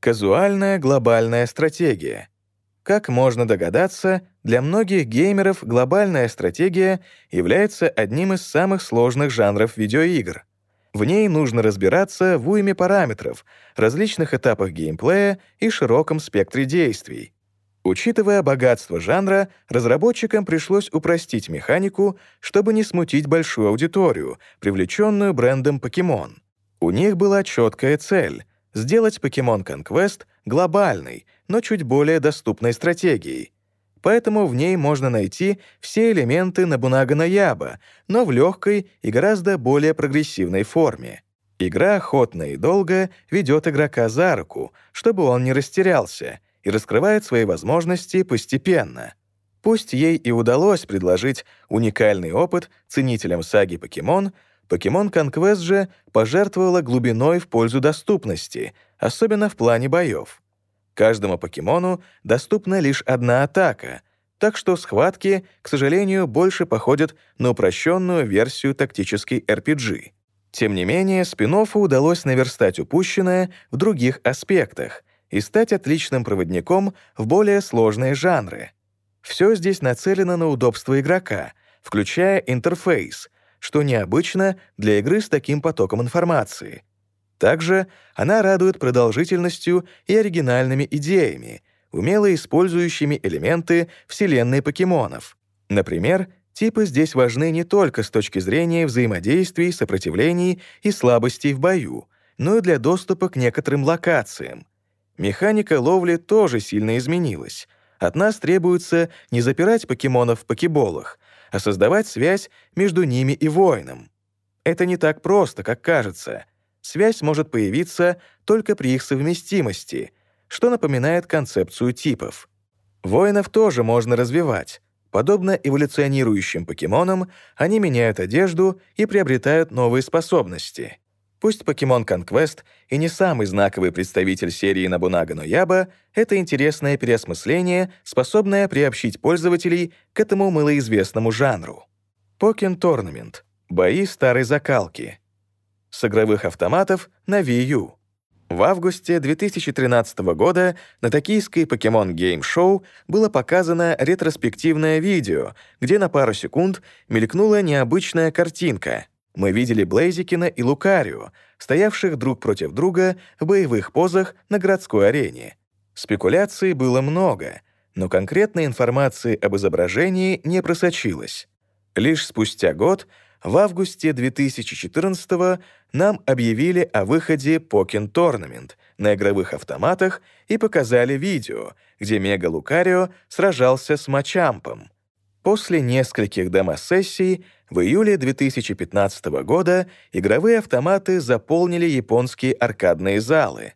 Казуальная глобальная стратегия. Как можно догадаться, для многих геймеров глобальная стратегия является одним из самых сложных жанров видеоигр. В ней нужно разбираться в уйме параметров, различных этапах геймплея и широком спектре действий. Учитывая богатство жанра, разработчикам пришлось упростить механику, чтобы не смутить большую аудиторию, привлеченную брендом Pokemon. У них была четкая цель — сделать Pokemon Conquest глобальной, но чуть более доступной стратегией. Поэтому в ней можно найти все элементы Набунага Наяба, но в легкой и гораздо более прогрессивной форме. Игра охотно и долго ведет игрока за руку, чтобы он не растерялся — и раскрывает свои возможности постепенно. Пусть ей и удалось предложить уникальный опыт ценителям саги «Покемон», Покемон Conquest же пожертвовала глубиной в пользу доступности, особенно в плане боев. Каждому покемону доступна лишь одна атака, так что схватки, к сожалению, больше походят на упрощенную версию тактической RPG. Тем не менее, спин удалось наверстать упущенное в других аспектах, и стать отличным проводником в более сложные жанры. Все здесь нацелено на удобство игрока, включая интерфейс, что необычно для игры с таким потоком информации. Также она радует продолжительностью и оригинальными идеями, умело использующими элементы вселенной покемонов. Например, типы здесь важны не только с точки зрения взаимодействий, сопротивлений и слабостей в бою, но и для доступа к некоторым локациям, Механика ловли тоже сильно изменилась. От нас требуется не запирать покемонов в покеболах, а создавать связь между ними и воином. Это не так просто, как кажется. Связь может появиться только при их совместимости, что напоминает концепцию типов. Воинов тоже можно развивать. Подобно эволюционирующим покемонам, они меняют одежду и приобретают новые способности. Пусть Pokemon Conquest и не самый знаковый представитель серии Набунага но Яба, это интересное переосмысление, способное приобщить пользователей к этому малоизвестному жанру. Pokken Tournament — бои старой закалки. С игровых автоматов на Wii U. В августе 2013 года на токийской Pokemon Game Show было показано ретроспективное видео, где на пару секунд мелькнула необычная картинка — мы видели Блейзикина и Лукарио, стоявших друг против друга в боевых позах на городской арене. Спекуляций было много, но конкретной информации об изображении не просочилось. Лишь спустя год, в августе 2014 нам объявили о выходе Pokken Tournament на игровых автоматах и показали видео, где Мега Лукарио сражался с Мачампом. После нескольких демо-сессий в июле 2015 года игровые автоматы заполнили японские аркадные залы.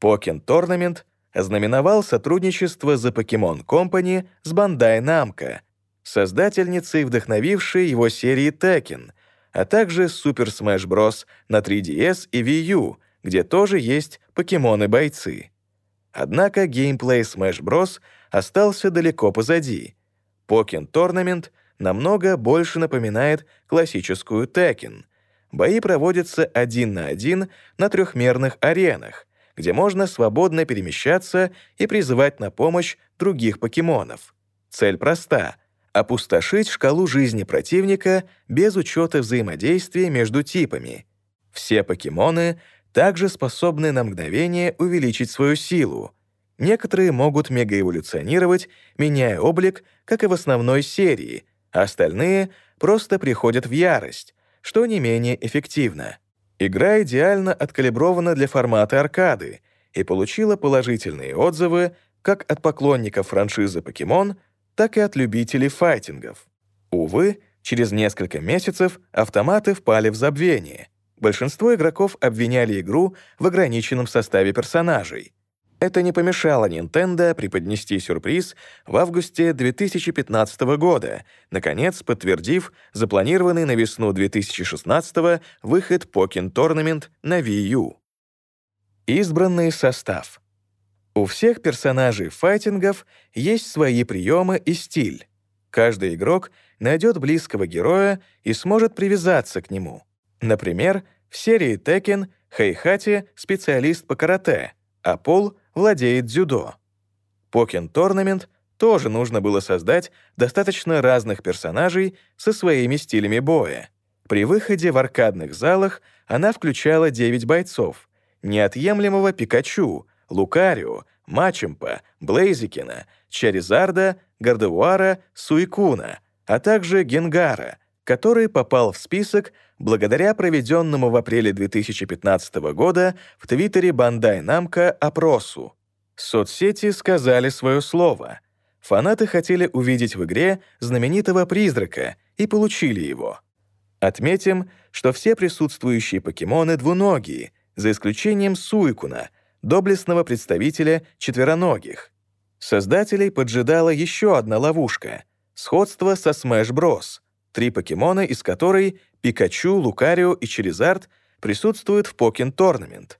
Pokken Tournament ознаменовал сотрудничество The Pokemon Company с Bandai Namco, создательницей вдохновившей его серии Tekken, а также Super Smash Bros. на 3DS и Wii U, где тоже есть покемоны-бойцы. Однако геймплей Smash Bros. остался далеко позади. Pokken Tournament — намного больше напоминает классическую Tekken. Бои проводятся один на один на трехмерных аренах, где можно свободно перемещаться и призывать на помощь других покемонов. Цель проста — опустошить шкалу жизни противника без учета взаимодействия между типами. Все покемоны также способны на мгновение увеличить свою силу. Некоторые могут мегаэволюционировать, меняя облик, как и в основной серии — а остальные просто приходят в ярость, что не менее эффективно. Игра идеально откалибрована для формата аркады и получила положительные отзывы как от поклонников франшизы Покемон, так и от любителей файтингов. Увы, через несколько месяцев автоматы впали в забвение. Большинство игроков обвиняли игру в ограниченном составе персонажей, это не помешало Nintendo преподнести сюрприз в августе 2015 года, наконец подтвердив запланированный на весну 2016 выход Pokken Tournament на Wii U. Избранный состав. У всех персонажей файтингов есть свои приемы и стиль. Каждый игрок найдет близкого героя и сможет привязаться к нему. Например, в серии Tekken Хайхати — специалист по карате — а Пол владеет дзюдо. Pokken Tournament тоже нужно было создать достаточно разных персонажей со своими стилями боя. При выходе в аркадных залах она включала 9 бойцов, неотъемлемого Пикачу, Лукарио, Мачемпа, Блейзикина, Чаризарда, Гардевуара, Суикуна, а также Генгара, который попал в список благодаря проведенному в апреле 2015 года в Твиттере Бандай Намка опросу. Соцсети сказали свое слово. Фанаты хотели увидеть в игре знаменитого призрака и получили его. Отметим, что все присутствующие покемоны двуногие, за исключением Суикуна, доблестного представителя четвероногих. Создателей поджидала еще одна ловушка — сходство со Smash Bros. Три покемона, из которой Пикачу, Лукарио и Черезард присутствуют в Pokken Tournament.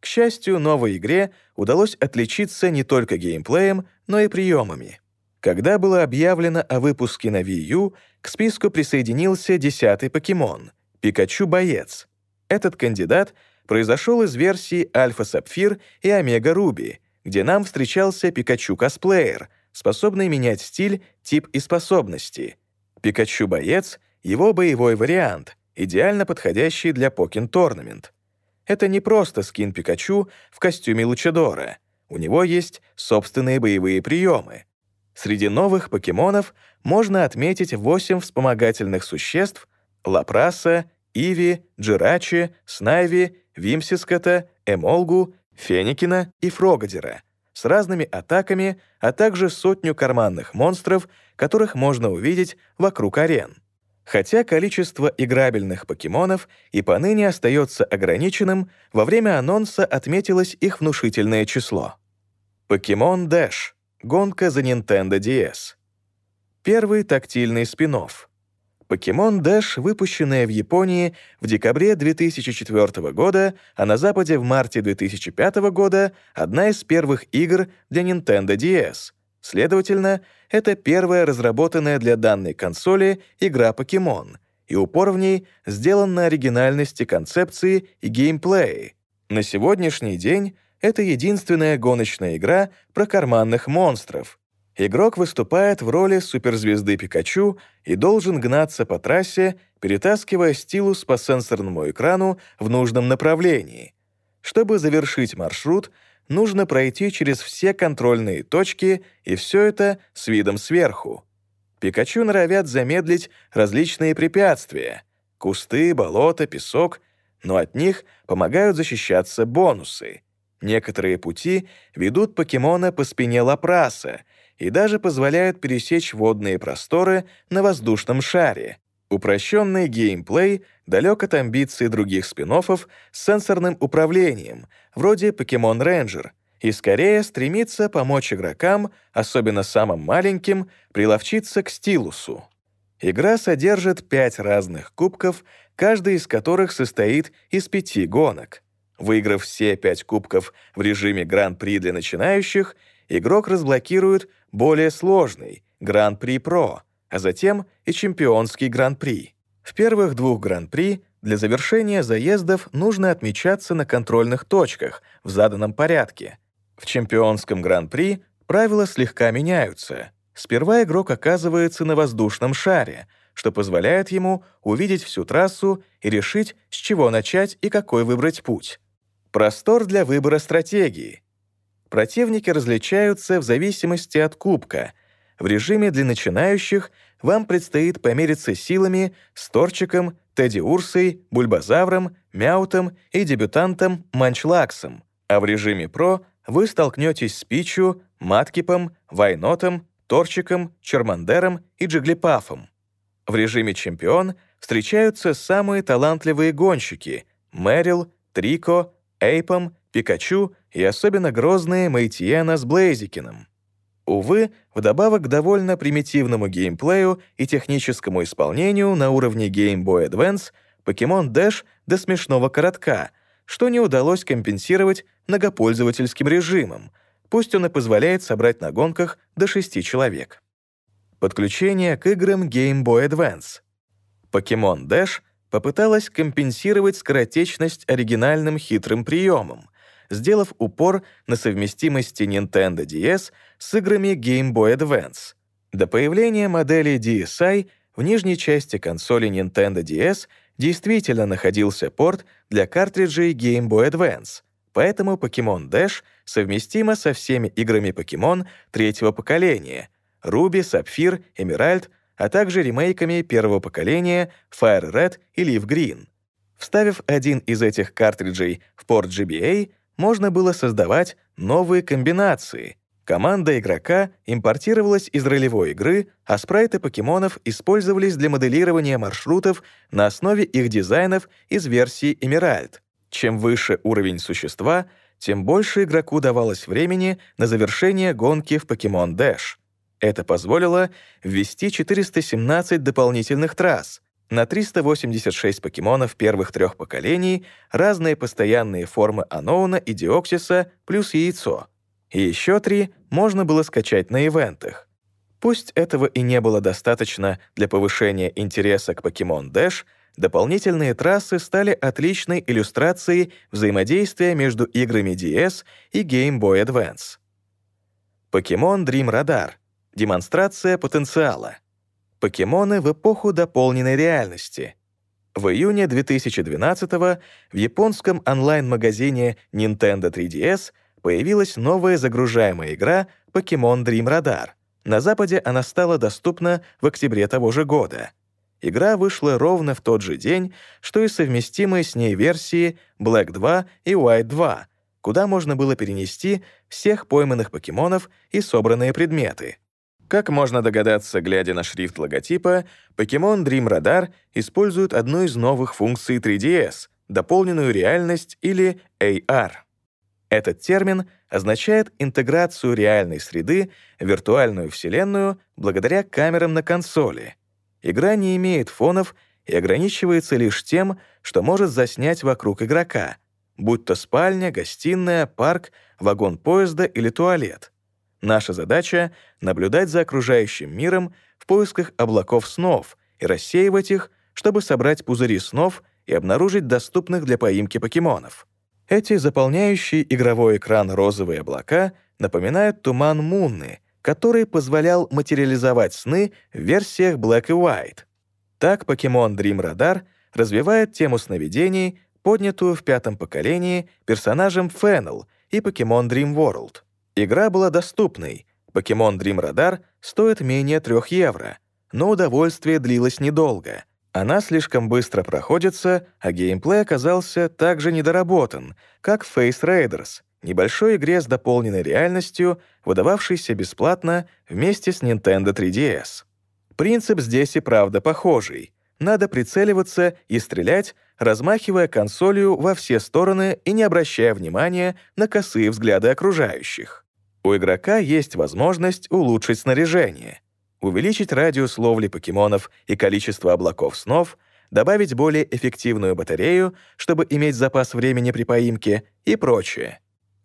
К счастью, новой игре удалось отличиться не только геймплеем, но и приемами. Когда было объявлено о выпуске на Wii U, к списку присоединился десятый покемон — Пикачу-боец. Этот кандидат произошел из версии Альфа-Сапфир и Омега-Руби, где нам встречался Пикачу-косплеер, способный менять стиль, тип и способности. Пикачу-боец — его боевой вариант, идеально подходящий для Покин Торнамент. Это не просто скин Пикачу в костюме Лучадора. У него есть собственные боевые приемы. Среди новых покемонов можно отметить 8 вспомогательных существ — Лапраса, Иви, Джирачи, Снайви, Вимсискота, Эмолгу, Феникина и Фрогодера с разными атаками, а также сотню карманных монстров, которых можно увидеть вокруг арен. Хотя количество играбельных покемонов и поныне остается ограниченным, во время анонса отметилось их внушительное число. Покемон Dash — гонка за Nintendo DS. Первый тактильный спин -офф. Покемон Dash, выпущенная в Японии в декабре 2004 года, а на Западе в марте 2005 года, одна из первых игр для Nintendo DS. Следовательно, это первая разработанная для данной консоли игра Покемон, и упор в ней сделан на оригинальности концепции и геймплее. На сегодняшний день это единственная гоночная игра про карманных монстров, Игрок выступает в роли суперзвезды Пикачу и должен гнаться по трассе, перетаскивая стилус по сенсорному экрану в нужном направлении. Чтобы завершить маршрут, нужно пройти через все контрольные точки, и все это с видом сверху. Пикачу норовят замедлить различные препятствия — кусты, болота, песок, но от них помогают защищаться бонусы. Некоторые пути ведут покемона по спине Лапраса — и даже позволяют пересечь водные просторы на воздушном шаре. Упрощенный геймплей далек от амбиций других спин с сенсорным управлением, вроде Pokemon Ranger, и скорее стремится помочь игрокам, особенно самым маленьким, приловчиться к стилусу. Игра содержит пять разных кубков, каждый из которых состоит из пяти гонок. Выиграв все пять кубков в режиме Гран-при для начинающих, игрок разблокирует более сложный Гран-при Про, а затем и чемпионский Гран-при. В первых двух Гран-при для завершения заездов нужно отмечаться на контрольных точках в заданном порядке. В чемпионском Гран-при правила слегка меняются. Сперва игрок оказывается на воздушном шаре, что позволяет ему увидеть всю трассу и решить, с чего начать и какой выбрать путь. Простор для выбора стратегии — Противники различаются в зависимости от кубка. В режиме для начинающих вам предстоит помериться силами с Торчиком, Тедди Урсой, Бульбазавром, Мяутом и дебютантом Манчлаксом, а в режиме Про вы столкнетесь с Пичу, Маткипом, Вайнотом, Торчиком, Чермандером и Джиглипафом. В режиме Чемпион встречаются самые талантливые гонщики — Мэрил, Трико, Эйпом, Пикачу и особенно грозные Мейтьена с Блейзикиным. Увы, вдобавок к довольно примитивному геймплею и техническому исполнению на уровне Game Boy Advance, Pokemon Dash до смешного коротка, что не удалось компенсировать многопользовательским режимом, пусть он и позволяет собрать на гонках до 6 человек. Подключение к играм Game Boy Advance. Pokemon Dash попыталась компенсировать скоротечность оригинальным хитрым приемом — сделав упор на совместимости Nintendo DS с играми Game Boy Advance. До появления модели DSi в нижней части консоли Nintendo DS действительно находился порт для картриджей Game Boy Advance, поэтому Pokemon Dash совместима со всеми играми Pokemon третьего поколения — Ruby, Sapphire, Emerald, а также ремейками первого поколения Fire Red и Leaf Green. Вставив один из этих картриджей в порт GBA, можно было создавать новые комбинации. Команда игрока импортировалась из ролевой игры, а спрайты покемонов использовались для моделирования маршрутов на основе их дизайнов из версии Emerald. Чем выше уровень существа, тем больше игроку давалось времени на завершение гонки в Pokemon Dash. Это позволило ввести 417 дополнительных трасс, на 386 покемонов первых трех поколений, разные постоянные формы Аноуна и Диоксиса плюс яйцо. И еще три можно было скачать на ивентах. Пусть этого и не было достаточно для повышения интереса к Pokemon Dash, дополнительные трассы стали отличной иллюстрацией взаимодействия между играми DS и Game Boy Advance. Pokemon Dream Radar — демонстрация потенциала — Покемоны в эпоху дополненной реальности. В июне 2012 в японском онлайн-магазине Nintendo 3DS появилась новая загружаемая игра Pokemon Dream Radar. На Западе она стала доступна в октябре того же года. Игра вышла ровно в тот же день, что и совместимые с ней версии Black 2 и White 2, куда можно было перенести всех пойманных покемонов и собранные предметы. Как можно догадаться, глядя на шрифт логотипа, Pokemon Dream Radar использует одну из новых функций 3DS — дополненную реальность или AR. Этот термин означает интеграцию реальной среды в виртуальную вселенную благодаря камерам на консоли. Игра не имеет фонов и ограничивается лишь тем, что может заснять вокруг игрока, будь то спальня, гостиная, парк, вагон поезда или туалет — Наша задача — наблюдать за окружающим миром в поисках облаков снов и рассеивать их, чтобы собрать пузыри снов и обнаружить доступных для поимки покемонов. Эти заполняющие игровой экран розовые облака напоминают туман Мунны, который позволял материализовать сны в версиях Black и White. Так Pokemon Dream Radar развивает тему сновидений, поднятую в пятом поколении персонажем Феннел и Pokemon Dream World — Игра была доступной. Pokemon Dream Radar стоит менее 3 евро, но удовольствие длилось недолго. Она слишком быстро проходится, а геймплей оказался также недоработан, как Face Raiders, небольшой игре с дополненной реальностью, выдававшейся бесплатно вместе с Nintendo 3DS. Принцип здесь и правда похожий. Надо прицеливаться и стрелять, размахивая консолью во все стороны и не обращая внимания на косые взгляды окружающих. У игрока есть возможность улучшить снаряжение, увеличить радиус ловли покемонов и количество облаков снов, добавить более эффективную батарею, чтобы иметь запас времени при поимке и прочее.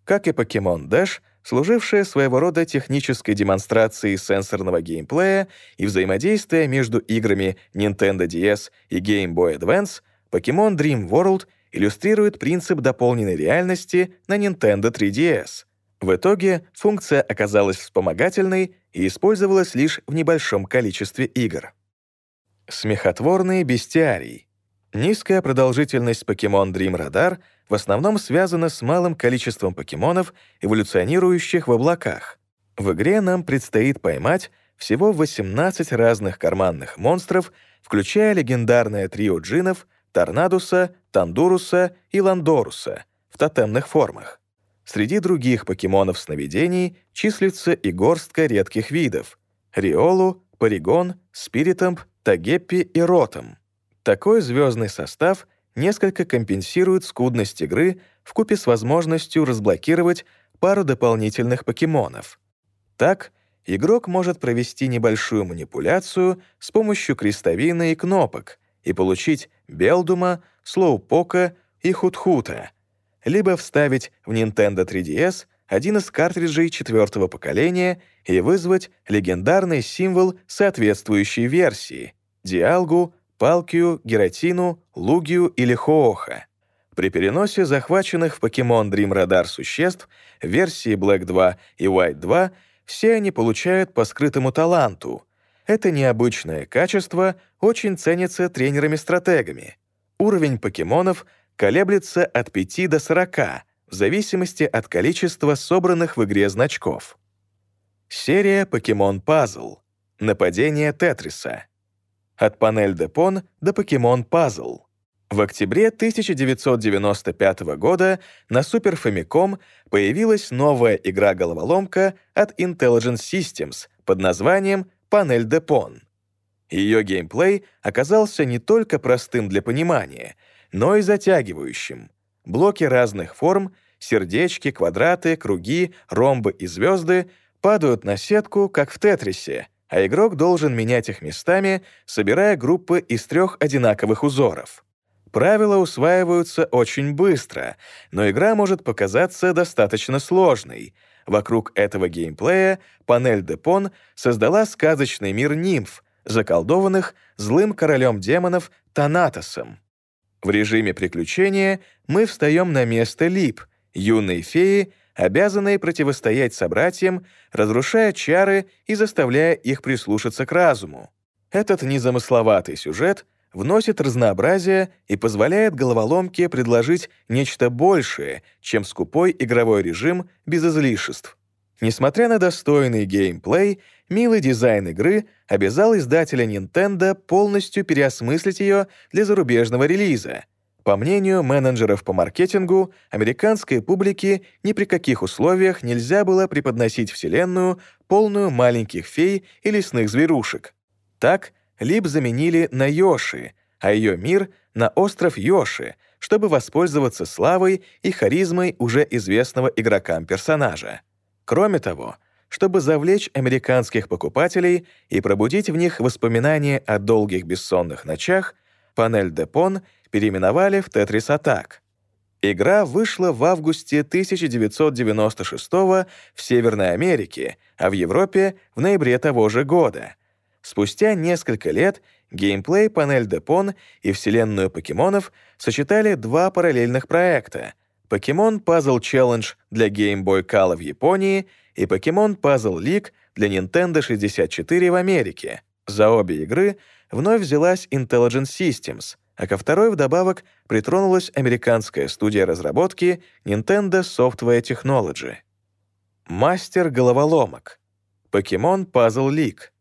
Как и Pokemon Dash, служившая своего рода технической демонстрацией сенсорного геймплея и взаимодействия между играми Nintendo DS и Game Boy Advance, Pokemon Dream World иллюстрирует принцип дополненной реальности на Nintendo 3DS — в итоге функция оказалась вспомогательной и использовалась лишь в небольшом количестве игр. Смехотворный бестиарий. Низкая продолжительность Pokemon Dream Radar в основном связана с малым количеством покемонов, эволюционирующих в облаках. В игре нам предстоит поймать всего 18 разных карманных монстров, включая легендарное трио джинов Торнадуса, Тандуруса и Ландоруса в тотемных формах. Среди других покемонов сновидений числится и горстка редких видов — Риолу, Паригон, Спиритомп, Тагеппи и Ротом. Такой звездный состав несколько компенсирует скудность игры вкупе с возможностью разблокировать пару дополнительных покемонов. Так, игрок может провести небольшую манипуляцию с помощью крестовины и кнопок и получить Белдума, Слоупока и Хутхута — либо вставить в Nintendo 3DS один из картриджей четвертого поколения и вызвать легендарный символ соответствующей версии — Диалгу, Палкию, Гератину, Лугию или Хооха. При переносе захваченных в Pokemon Dream Radar существ версии Black 2 и White 2 все они получают по скрытому таланту. Это необычное качество очень ценится тренерами-стратегами. Уровень покемонов колеблется от 5 до 40, в зависимости от количества собранных в игре значков. Серия Pokemon Puzzle. Нападение Тетриса. От панель Депон до Pokemon Puzzle. В октябре 1995 года на Super Famicom появилась новая игра-головоломка от Intelligent Systems под названием «Панель Депон». Ее геймплей оказался не только простым для понимания, но и затягивающим. Блоки разных форм, сердечки, квадраты, круги, ромбы и звезды падают на сетку, как в Тетрисе, а игрок должен менять их местами, собирая группы из трех одинаковых узоров. Правила усваиваются очень быстро, но игра может показаться достаточно сложной. Вокруг этого геймплея панель Депон создала сказочный мир нимф, заколдованных злым королем демонов Танатосом. В режиме приключения мы встаем на место Лип, юной феи, обязанной противостоять собратьям, разрушая чары и заставляя их прислушаться к разуму. Этот незамысловатый сюжет вносит разнообразие и позволяет головоломке предложить нечто большее, чем скупой игровой режим без излишеств. Несмотря на достойный геймплей, милый дизайн игры обязал издателя Nintendo полностью переосмыслить ее для зарубежного релиза. По мнению менеджеров по маркетингу, американской публике ни при каких условиях нельзя было преподносить вселенную, полную маленьких фей и лесных зверушек. Так, Лип заменили на Йоши, а ее мир — на остров Йоши, чтобы воспользоваться славой и харизмой уже известного игрокам персонажа. Кроме того, чтобы завлечь американских покупателей и пробудить в них воспоминания о долгих бессонных ночах, панель Депон переименовали в Tetris Attack. Игра вышла в августе 1996 в Северной Америке, а в Европе — в ноябре того же года — Спустя несколько лет геймплей панель Депон и вселенную покемонов сочетали два параллельных проекта — Pokemon Puzzle Challenge для Game Boy Color в Японии и Pokemon Puzzle League для Nintendo 64 в Америке. За обе игры вновь взялась Intelligent Systems, а ко второй вдобавок притронулась американская студия разработки Nintendo Software Technology. Мастер головоломок. Pokemon Puzzle League.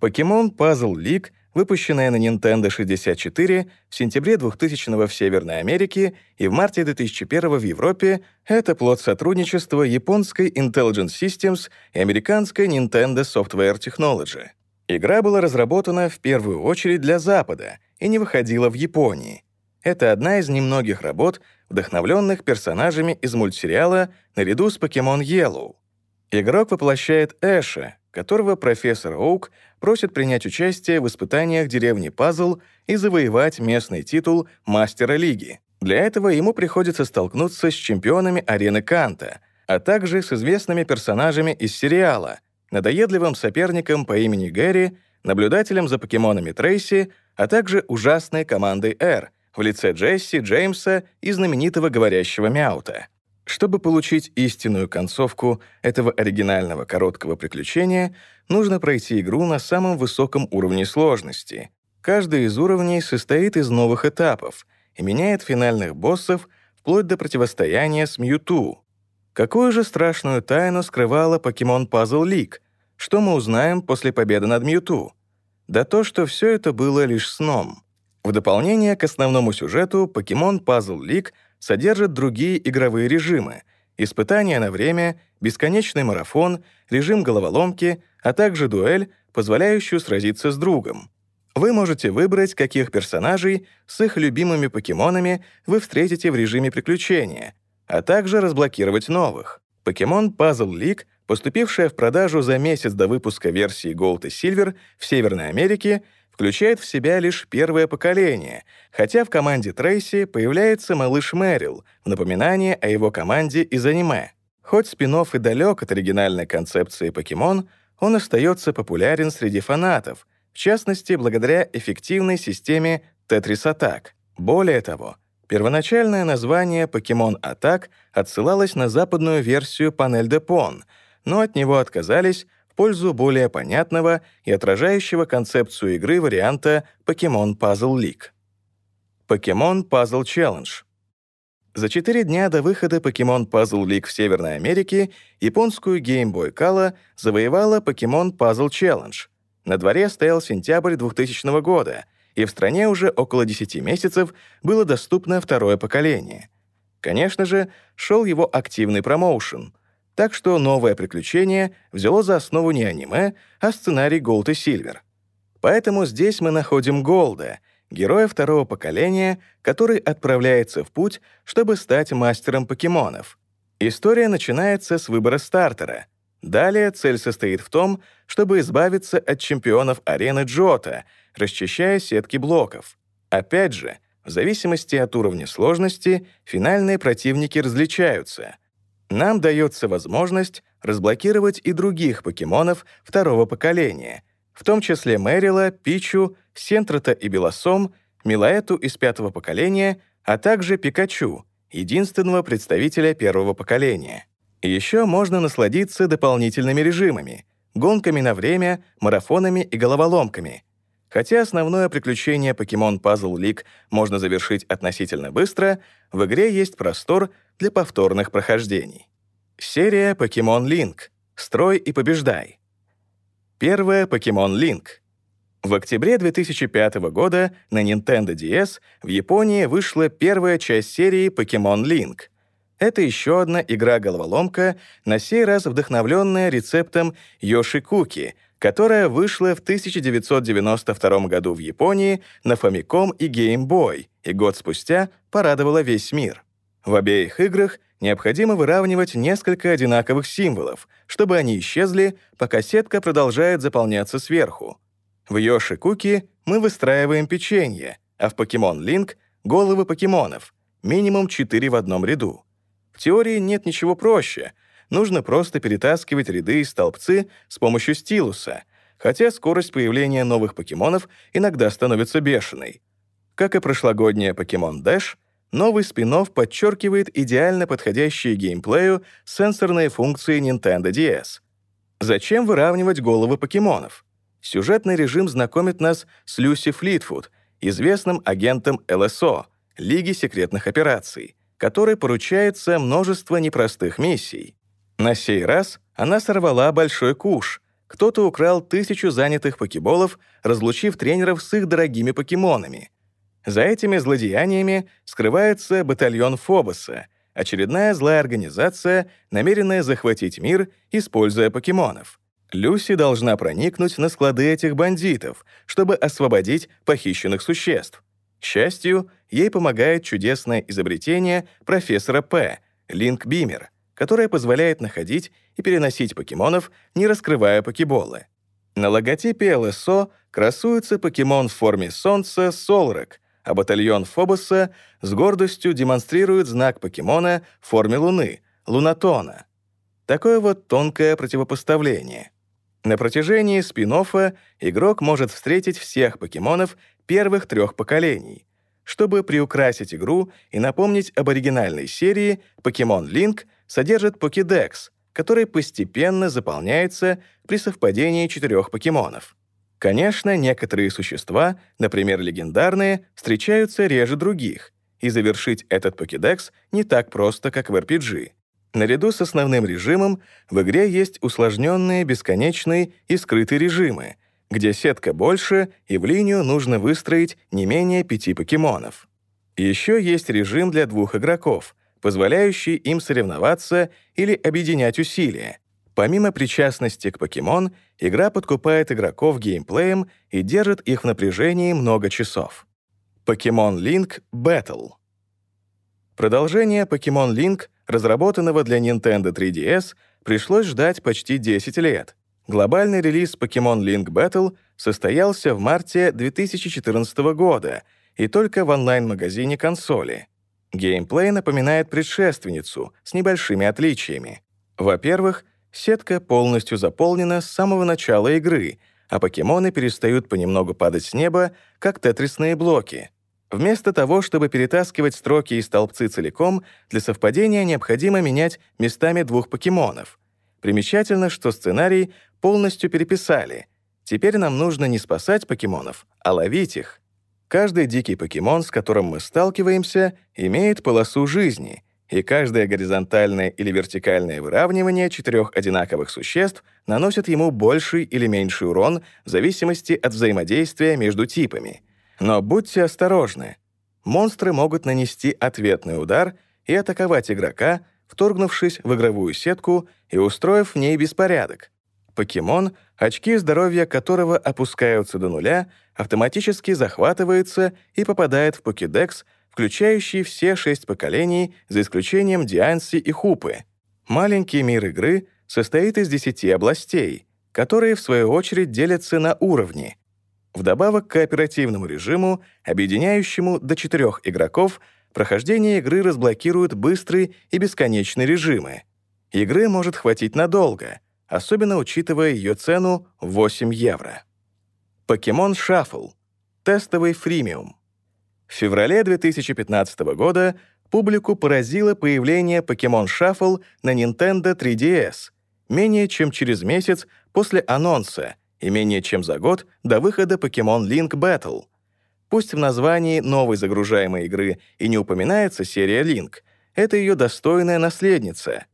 Pokemon Puzzle League, выпущенная на Nintendo 64 в сентябре 2000 в Северной Америке и в марте 2001 в Европе, это плод сотрудничества японской Intelligent Systems и американской Nintendo Software Technology. Игра была разработана в первую очередь для Запада и не выходила в Японии. Это одна из немногих работ, вдохновленных персонажами из мультсериала наряду с Pokemon Yellow. Игрок воплощает Эша, которого профессор Оук просит принять участие в испытаниях деревни Пазл и завоевать местный титул мастера лиги. Для этого ему приходится столкнуться с чемпионами арены Канта, а также с известными персонажами из сериала, надоедливым соперником по имени Гэри, наблюдателем за покемонами Трейси, а также ужасной командой R в лице Джесси, Джеймса и знаменитого говорящего Мяута. Чтобы получить истинную концовку этого оригинального короткого приключения, нужно пройти игру на самом высоком уровне сложности. Каждый из уровней состоит из новых этапов и меняет финальных боссов вплоть до противостояния с Мьюту. Какую же страшную тайну скрывала Pokemon Puzzle League? Что мы узнаем после победы над Мьюту? Да то, что все это было лишь сном. В дополнение к основному сюжету Pokemon Puzzle League — содержит другие игровые режимы — испытания на время, бесконечный марафон, режим головоломки, а также дуэль, позволяющую сразиться с другом. Вы можете выбрать, каких персонажей с их любимыми покемонами вы встретите в режиме приключения, а также разблокировать новых. Pokemon Puzzle League, поступившая в продажу за месяц до выпуска версии Gold и Silver в Северной Америке, включает в себя лишь первое поколение, хотя в команде Трейси появляется малыш Мэрил напоминание о его команде из аниме. Хоть спин и далек от оригинальной концепции покемон, он остается популярен среди фанатов, в частности, благодаря эффективной системе Attack. Более того, Первоначальное название Pokemon Attack отсылалось на западную версию Panel de Pon, но от него отказались в пользу более понятного и отражающего концепцию игры варианта Pokemon Puzzle League. Pokemon Puzzle Challenge за четыре дня до выхода Pokemon Puzzle League в Северной Америке японскую Game Boy Color завоевала Pokemon Puzzle Challenge. На дворе стоял сентябрь 2000 года, и в стране уже около 10 месяцев было доступно второе поколение. Конечно же, шел его активный промоушен, так что новое приключение взяло за основу не аниме, а сценарий Gold и Silver. Поэтому здесь мы находим Голда — героя второго поколения, который отправляется в путь, чтобы стать мастером покемонов. История начинается с выбора стартера. Далее цель состоит в том, чтобы избавиться от чемпионов арены Джота, расчищая сетки блоков. Опять же, в зависимости от уровня сложности, финальные противники различаются. Нам дается возможность разблокировать и других покемонов второго поколения, в том числе Мэрила, Пичу, Сентрата и Белосом, Милаэту из пятого поколения, а также Пикачу, единственного представителя первого поколения. еще можно насладиться дополнительными режимами — гонками на время, марафонами и головоломками. Хотя основное приключение Pokemon Puzzle League можно завершить относительно быстро, в игре есть простор для повторных прохождений. Серия Pokemon Link — «Строй и побеждай». Первая Pokemon Link. В октябре 2005 года на Nintendo DS в Японии вышла первая часть серии Pokemon Link. Это еще одна игра-головоломка, на сей раз вдохновленная рецептом Йоши Куки, которая вышла в 1992 году в Японии на Famicom и Game Boy, и год спустя порадовала весь мир. В обеих играх необходимо выравнивать несколько одинаковых символов, чтобы они исчезли, пока сетка продолжает заполняться сверху. В Йоши Куки мы выстраиваем печенье, а в Pokemon Link — головы покемонов, минимум 4 в одном ряду. В теории нет ничего проще. Нужно просто перетаскивать ряды и столбцы с помощью стилуса, хотя скорость появления новых покемонов иногда становится бешеной. Как и прошлогодняя Pokemon Dash — новый спин подчеркивает идеально подходящие геймплею сенсорные функции Nintendo DS. Зачем выравнивать головы покемонов? Сюжетный режим знакомит нас с Люси Флитфуд, известным агентом ЛСО, Лиги секретных операций, которой поручается множество непростых миссий. На сей раз она сорвала большой куш. Кто-то украл тысячу занятых покеболов, разлучив тренеров с их дорогими покемонами — за этими злодеяниями скрывается батальон Фобоса, очередная злая организация, намеренная захватить мир, используя покемонов. Люси должна проникнуть на склады этих бандитов, чтобы освободить похищенных существ. К счастью, ей помогает чудесное изобретение профессора П, Линк Бимер, которое позволяет находить и переносить покемонов, не раскрывая покеболы. На логотипе ЛСО красуется покемон в форме солнца Солрак — а батальон Фобоса с гордостью демонстрирует знак покемона в форме Луны — Лунатона. Такое вот тонкое противопоставление. На протяжении спин игрок может встретить всех покемонов первых трех поколений. Чтобы приукрасить игру и напомнить об оригинальной серии, Pokemon Link содержит покедекс, который постепенно заполняется при совпадении четырех покемонов. Конечно, некоторые существа, например, легендарные, встречаются реже других, и завершить этот покедекс не так просто, как в RPG. Наряду с основным режимом в игре есть усложненные, бесконечные и скрытые режимы, где сетка больше, и в линию нужно выстроить не менее пяти покемонов. Еще есть режим для двух игроков, позволяющий им соревноваться или объединять усилия, Помимо причастности к покемон, игра подкупает игроков геймплеем и держит их в напряжении много часов. Pokemon Link Battle Продолжение Pokemon Link, разработанного для Nintendo 3DS, пришлось ждать почти 10 лет. Глобальный релиз Pokemon Link Battle состоялся в марте 2014 года и только в онлайн-магазине консоли. Геймплей напоминает предшественницу с небольшими отличиями. Во-первых, Сетка полностью заполнена с самого начала игры, а покемоны перестают понемногу падать с неба, как тетрисные блоки. Вместо того, чтобы перетаскивать строки и столбцы целиком, для совпадения необходимо менять местами двух покемонов. Примечательно, что сценарий полностью переписали. Теперь нам нужно не спасать покемонов, а ловить их. Каждый дикий покемон, с которым мы сталкиваемся, имеет полосу жизни, и каждое горизонтальное или вертикальное выравнивание четырех одинаковых существ наносит ему больший или меньший урон в зависимости от взаимодействия между типами. Но будьте осторожны. Монстры могут нанести ответный удар и атаковать игрока, вторгнувшись в игровую сетку и устроив в ней беспорядок. Покемон, очки здоровья которого опускаются до нуля, автоматически захватывается и попадает в покедекс включающий все шесть поколений, за исключением Дианси и Хупы. Маленький мир игры состоит из десяти областей, которые, в свою очередь, делятся на уровни. Вдобавок к кооперативному режиму, объединяющему до четырех игроков, прохождение игры разблокирует быстрые и бесконечные режимы. Игры может хватить надолго, особенно учитывая ее цену — 8 евро. Покемон Shuffle. Тестовый фримиум. В феврале 2015 года публику поразило появление Pokemon Shuffle на Nintendo 3DS менее чем через месяц после анонса и менее чем за год до выхода Pokemon Link Battle. Пусть в названии новой загружаемой игры и не упоминается серия Link, это ее достойная наследница.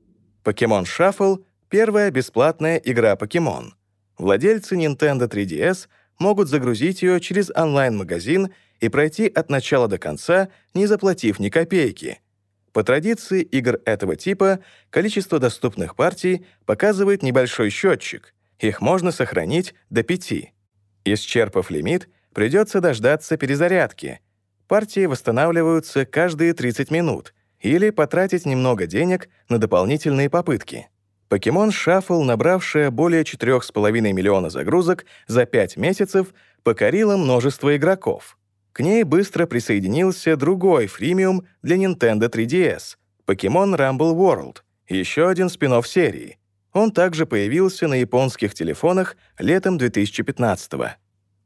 Pokemon Shuffle — первая бесплатная игра Pokemon. Владельцы Nintendo 3DS могут загрузить ее через онлайн-магазин и пройти от начала до конца, не заплатив ни копейки. По традиции игр этого типа количество доступных партий показывает небольшой счетчик. Их можно сохранить до пяти. Исчерпав лимит, придется дождаться перезарядки. Партии восстанавливаются каждые 30 минут или потратить немного денег на дополнительные попытки. Покемон Shuffle, набравшая более 4,5 миллиона загрузок за 5 месяцев, покорила множество игроков. К ней быстро присоединился другой фримиум для Nintendo 3DS — Pokemon Rumble World, еще один спин серии. Он также появился на японских телефонах летом 2015 -го.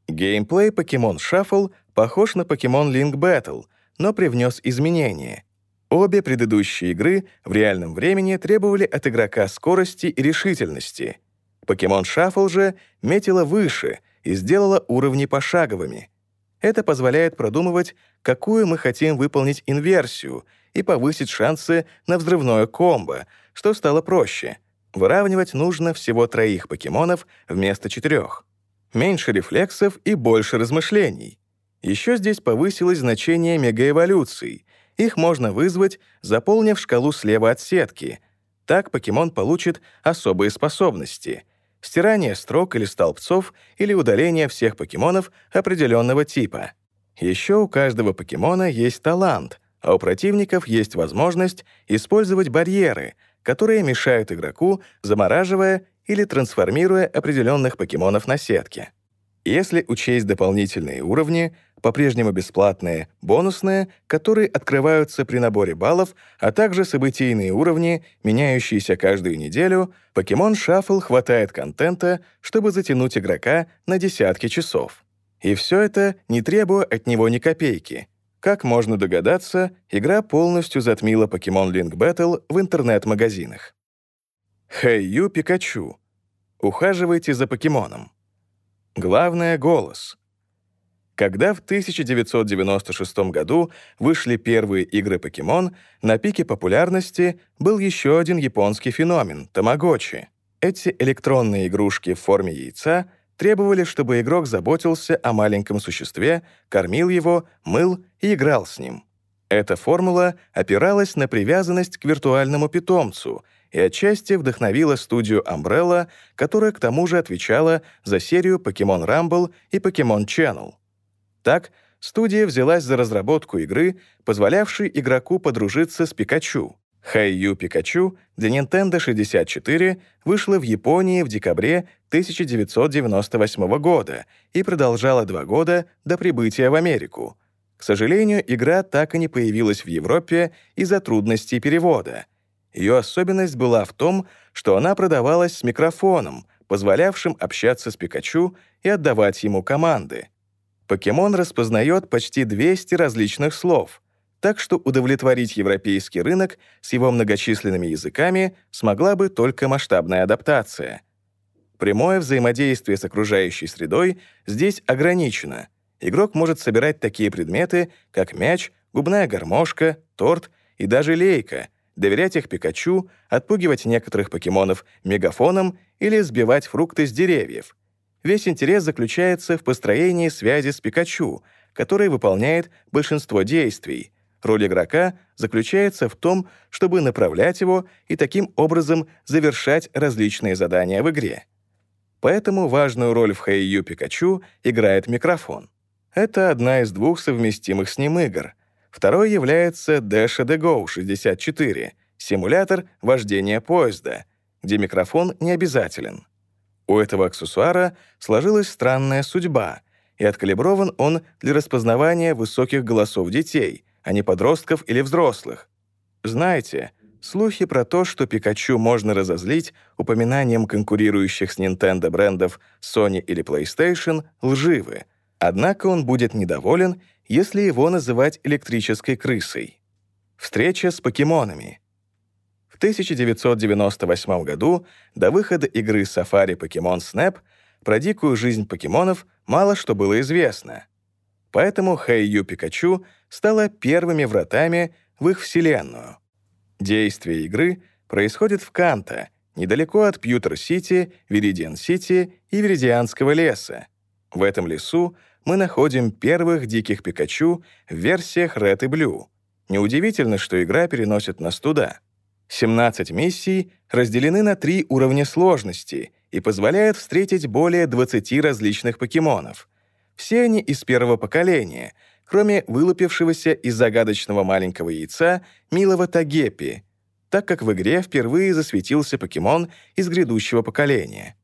Геймплей Pokemon Shuffle похож на Pokemon Link Battle, но привнес изменения. Обе предыдущие игры в реальном времени требовали от игрока скорости и решительности. Pokemon Shuffle же метила выше и сделала уровни пошаговыми — это позволяет продумывать, какую мы хотим выполнить инверсию и повысить шансы на взрывное комбо, что стало проще. Выравнивать нужно всего троих покемонов вместо четырех. Меньше рефлексов и больше размышлений. Еще здесь повысилось значение мегаэволюций. Их можно вызвать, заполнив шкалу слева от сетки. Так покемон получит особые способности — стирание строк или столбцов или удаление всех покемонов определенного типа. Еще у каждого покемона есть талант, а у противников есть возможность использовать барьеры, которые мешают игроку, замораживая или трансформируя определенных покемонов на сетке. Если учесть дополнительные уровни, по-прежнему бесплатные, бонусные, которые открываются при наборе баллов, а также событийные уровни, меняющиеся каждую неделю, Pokemon Shuffle хватает контента, чтобы затянуть игрока на десятки часов. И все это не требуя от него ни копейки. Как можно догадаться, игра полностью затмила Pokemon Link Battle в интернет-магазинах. Хэйю Пикачу. Ухаживайте за покемоном. Главное — голос. Когда в 1996 году вышли первые игры «Покемон», на пике популярности был еще один японский феномен — тамагочи. Эти электронные игрушки в форме яйца требовали, чтобы игрок заботился о маленьком существе, кормил его, мыл и играл с ним. Эта формула опиралась на привязанность к виртуальному питомцу — и отчасти вдохновила студию Umbrella, которая к тому же отвечала за серию Pokemon Rumble и Pokemon Channel. Так, студия взялась за разработку игры, позволявшей игроку подружиться с Пикачу. Хайю Пикачу для Nintendo 64 вышла в Японии в декабре 1998 года и продолжала два года до прибытия в Америку. К сожалению, игра так и не появилась в Европе из-за трудностей перевода — ее особенность была в том, что она продавалась с микрофоном, позволявшим общаться с Пикачу и отдавать ему команды. Покемон распознает почти 200 различных слов, так что удовлетворить европейский рынок с его многочисленными языками смогла бы только масштабная адаптация. Прямое взаимодействие с окружающей средой здесь ограничено. Игрок может собирать такие предметы, как мяч, губная гармошка, торт и даже лейка, доверять их Пикачу, отпугивать некоторых покемонов мегафоном или сбивать фрукты с деревьев. Весь интерес заключается в построении связи с Пикачу, который выполняет большинство действий. Роль игрока заключается в том, чтобы направлять его и таким образом завершать различные задания в игре. Поэтому важную роль в Хэйю Пикачу играет микрофон. Это одна из двух совместимых с ним игр — Второй является Dash de Go 64, симулятор вождения поезда, где микрофон не обязателен. У этого аксессуара сложилась странная судьба, и откалиброван он для распознавания высоких голосов детей, а не подростков или взрослых. Знаете, слухи про то, что Пикачу можно разозлить упоминанием конкурирующих с Nintendo брендов Sony или PlayStation, лживы. Однако он будет недоволен если его называть электрической крысой. Встреча с покемонами. В 1998 году до выхода игры Safari Pokemon Snap про дикую жизнь покемонов мало что было известно. Поэтому Хэйю Пикачу стала первыми вратами в их вселенную. Действие игры происходит в Канто, недалеко от Пьютер-Сити, Веридиан-Сити и Веридианского леса. В этом лесу мы находим первых диких Пикачу в версиях Red и Blue. Неудивительно, что игра переносит нас туда. 17 миссий разделены на три уровня сложности и позволяют встретить более 20 различных покемонов. Все они из первого поколения, кроме вылупившегося из загадочного маленького яйца милого Тагепи, так как в игре впервые засветился покемон из грядущего поколения.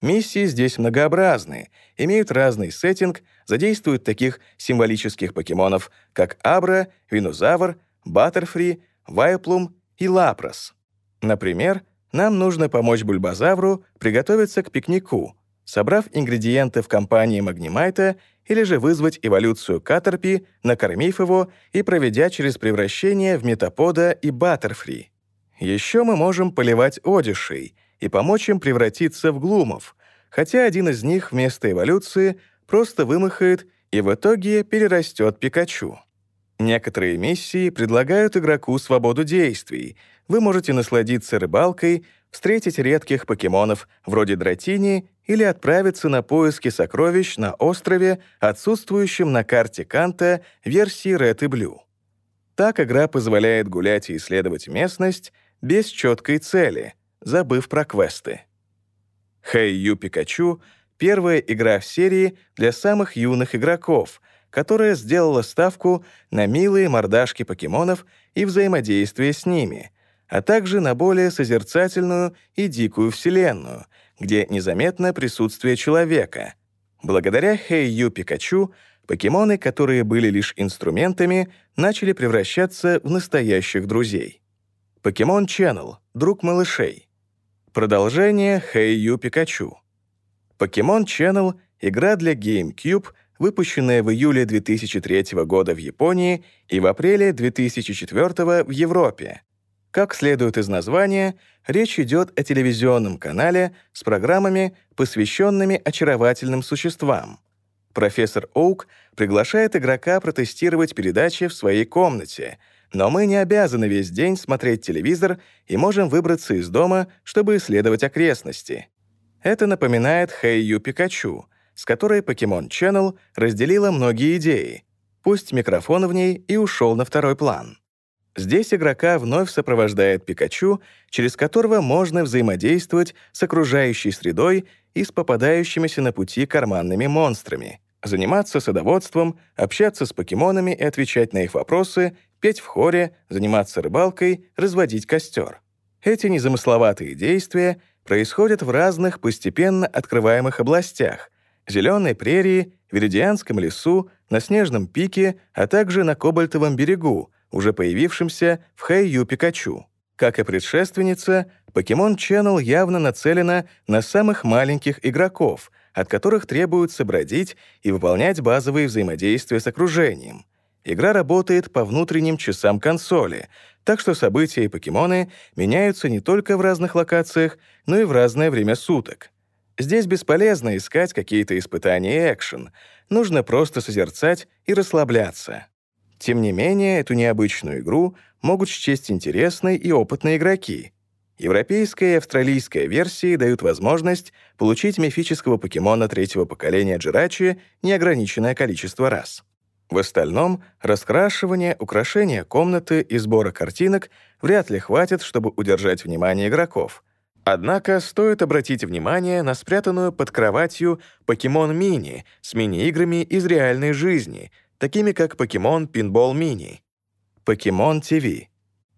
Миссии здесь многообразны, имеют разный сеттинг, задействуют таких символических покемонов, как Абра, Винозавр, Баттерфри, Вайплум и Лапрос. Например, нам нужно помочь Бульбазавру приготовиться к пикнику, собрав ингредиенты в компании Магнимайта или же вызвать эволюцию Катерпи, накормив его и проведя через превращение в Метапода и Баттерфри. Еще мы можем поливать Одишей — и помочь им превратиться в глумов, хотя один из них вместо эволюции просто вымахает и в итоге перерастет Пикачу. Некоторые миссии предлагают игроку свободу действий. Вы можете насладиться рыбалкой, встретить редких покемонов вроде Дратини или отправиться на поиски сокровищ на острове, отсутствующем на карте Канта версии Red и Blue. Так игра позволяет гулять и исследовать местность без четкой цели — забыв про квесты. Хэй Ю Пикачу — первая игра в серии для самых юных игроков, которая сделала ставку на милые мордашки покемонов и взаимодействие с ними, а также на более созерцательную и дикую вселенную, где незаметно присутствие человека. Благодаря Хэй Ю Пикачу покемоны, которые были лишь инструментами, начали превращаться в настоящих друзей. Покемон Channel — друг малышей — Продолжение You Pikachu. Pokemon Channel — игра для GameCube, выпущенная в июле 2003 года в Японии и в апреле 2004 в Европе. Как следует из названия, речь идет о телевизионном канале с программами, посвященными очаровательным существам. Профессор Оук приглашает игрока протестировать передачи в своей комнате — но мы не обязаны весь день смотреть телевизор и можем выбраться из дома, чтобы исследовать окрестности. Это напоминает Хэйю Пикачу, с которой Pokemon Channel разделила многие идеи. Пусть микрофон в ней и ушел на второй план. Здесь игрока вновь сопровождает Пикачу, через которого можно взаимодействовать с окружающей средой и с попадающимися на пути карманными монстрами, заниматься садоводством, общаться с покемонами и отвечать на их вопросы петь в хоре, заниматься рыбалкой, разводить костер. Эти незамысловатые действия происходят в разных постепенно открываемых областях — зеленой прерии, Веридианском лесу, на Снежном пике, а также на Кобальтовом берегу, уже появившемся в Хэйю Пикачу. Как и предшественница, Pokemon Channel явно нацелена на самых маленьких игроков, от которых требуется бродить и выполнять базовые взаимодействия с окружением. Игра работает по внутренним часам консоли, так что события и покемоны меняются не только в разных локациях, но и в разное время суток. Здесь бесполезно искать какие-то испытания экшен. Нужно просто созерцать и расслабляться. Тем не менее, эту необычную игру могут счесть интересной и опытные игроки. Европейская и австралийская версии дают возможность получить мифического покемона третьего поколения Джирачи неограниченное количество раз. В остальном, раскрашивание, украшение комнаты и сбора картинок вряд ли хватит, чтобы удержать внимание игроков. Однако стоит обратить внимание на спрятанную под кроватью Покемон Мини с мини-играми из реальной жизни, такими как Покемон Пинбол Мини. Покемон ТВ.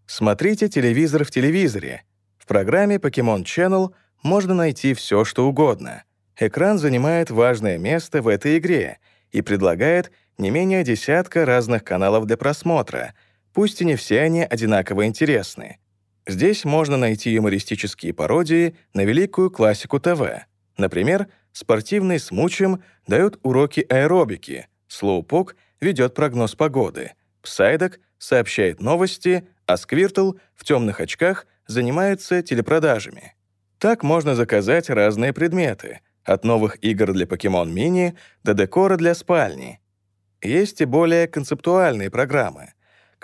Смотрите телевизор в телевизоре. В программе Покемон Channel можно найти все, что угодно. Экран занимает важное место в этой игре и предлагает не менее десятка разных каналов для просмотра, пусть и не все они одинаково интересны. Здесь можно найти юмористические пародии на великую классику ТВ. Например, спортивный Смучам дает уроки аэробики, Слоупок ведет прогноз погоды, Псайдак сообщает новости, а Сквиртл в темных очках занимается телепродажами. Так можно заказать разные предметы, от новых игр для Pokemon Mini до декора для спальни. Есть и более концептуальные программы.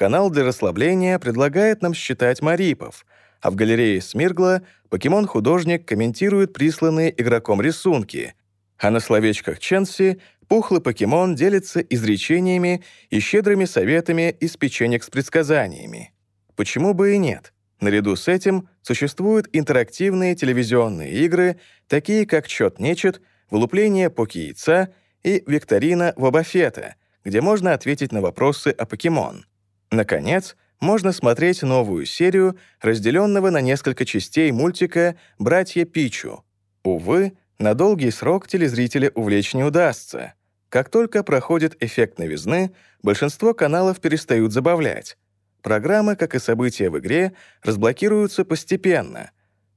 Канал для расслабления предлагает нам считать марипов, а в галерее Смиргла покемон-художник комментирует присланные игроком рисунки, а на словечках Ченси пухлый покемон делится изречениями и щедрыми советами из печенек с предсказаниями. Почему бы и нет? Наряду с этим существуют интерактивные телевизионные игры, такие как «Чёт-нечет», «Вылупление поки-яйца» и «Викторина Вобафета», где можно ответить на вопросы о покемон. Наконец, можно смотреть новую серию, разделенного на несколько частей мультика «Братья Пичу». Увы, на долгий срок телезрителя увлечь не удастся. Как только проходит эффект новизны, большинство каналов перестают забавлять. Программы, как и события в игре, разблокируются постепенно.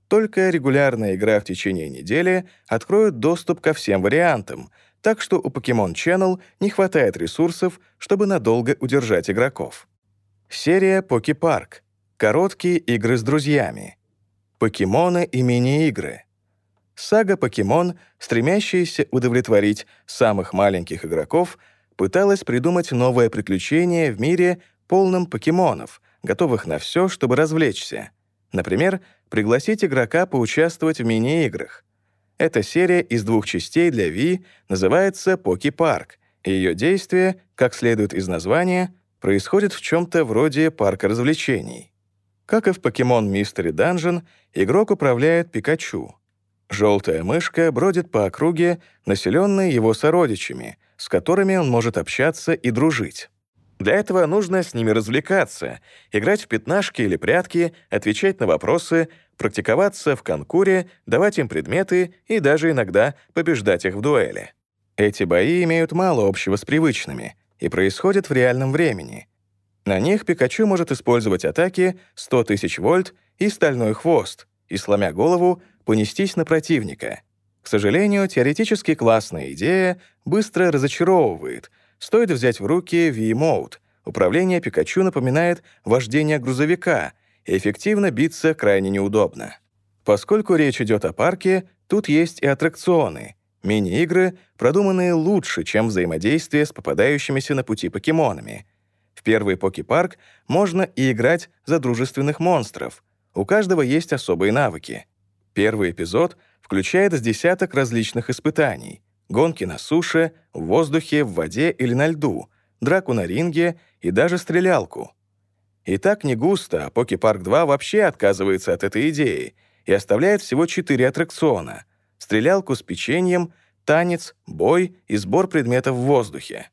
Только регулярная игра в течение недели откроет доступ ко всем вариантам, так что у Pokemon Channel не хватает ресурсов, чтобы надолго удержать игроков. Серия Park. Короткие игры с друзьями. Покемоны и мини-игры. Сага «Покемон», стремящаяся удовлетворить самых маленьких игроков, пыталась придумать новое приключение в мире, полном покемонов, готовых на все, чтобы развлечься. Например, пригласить игрока поучаствовать в мини-играх. Эта серия из двух частей для Wii называется «Поки Парк», и ее действие, как следует из названия, происходит в чем-то вроде парка развлечений. Как и в Pokemon Mystery Dungeon, игрок управляет Пикачу. Желтая мышка бродит по округе, населенной его сородичами, с которыми он может общаться и дружить. Для этого нужно с ними развлекаться, играть в пятнашки или прятки, отвечать на вопросы, практиковаться в конкуре, давать им предметы и даже иногда побеждать их в дуэли. Эти бои имеют мало общего с привычными и происходят в реальном времени. На них Пикачу может использовать атаки 100 тысяч вольт и стальной хвост, и, сломя голову, понестись на противника. К сожалению, теоретически классная идея быстро разочаровывает — Стоит взять в руки V-Mode. Управление Пикачу напоминает вождение грузовика, и эффективно биться крайне неудобно. Поскольку речь идет о парке, тут есть и аттракционы. Мини-игры, продуманные лучше, чем взаимодействие с попадающимися на пути покемонами. В первый Поки-парк можно и играть за дружественных монстров. У каждого есть особые навыки. Первый эпизод включает с десяток различных испытаний — гонки на суше, в воздухе, в воде или на льду, драку на ринге и даже стрелялку. И так не густо, а PokéPark 2 вообще отказывается от этой идеи и оставляет всего четыре аттракциона — стрелялку с печеньем, танец, бой и сбор предметов в воздухе.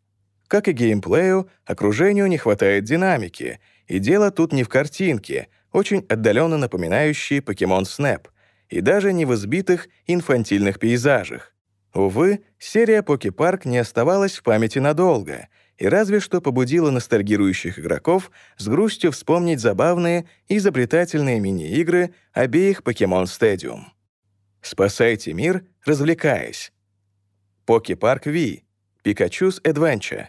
Как и геймплею, окружению не хватает динамики, и дело тут не в картинке, очень отдаленно напоминающей Pokemon Snap, и даже не в избитых инфантильных пейзажах. Увы, серия PokéPark не оставалась в памяти надолго и разве что побудила ностальгирующих игроков с грустью вспомнить забавные и изобретательные мини-игры обеих Pokemon Stadium. Спасайте мир, развлекаясь. Poke Park V, Pikachu's Adventure.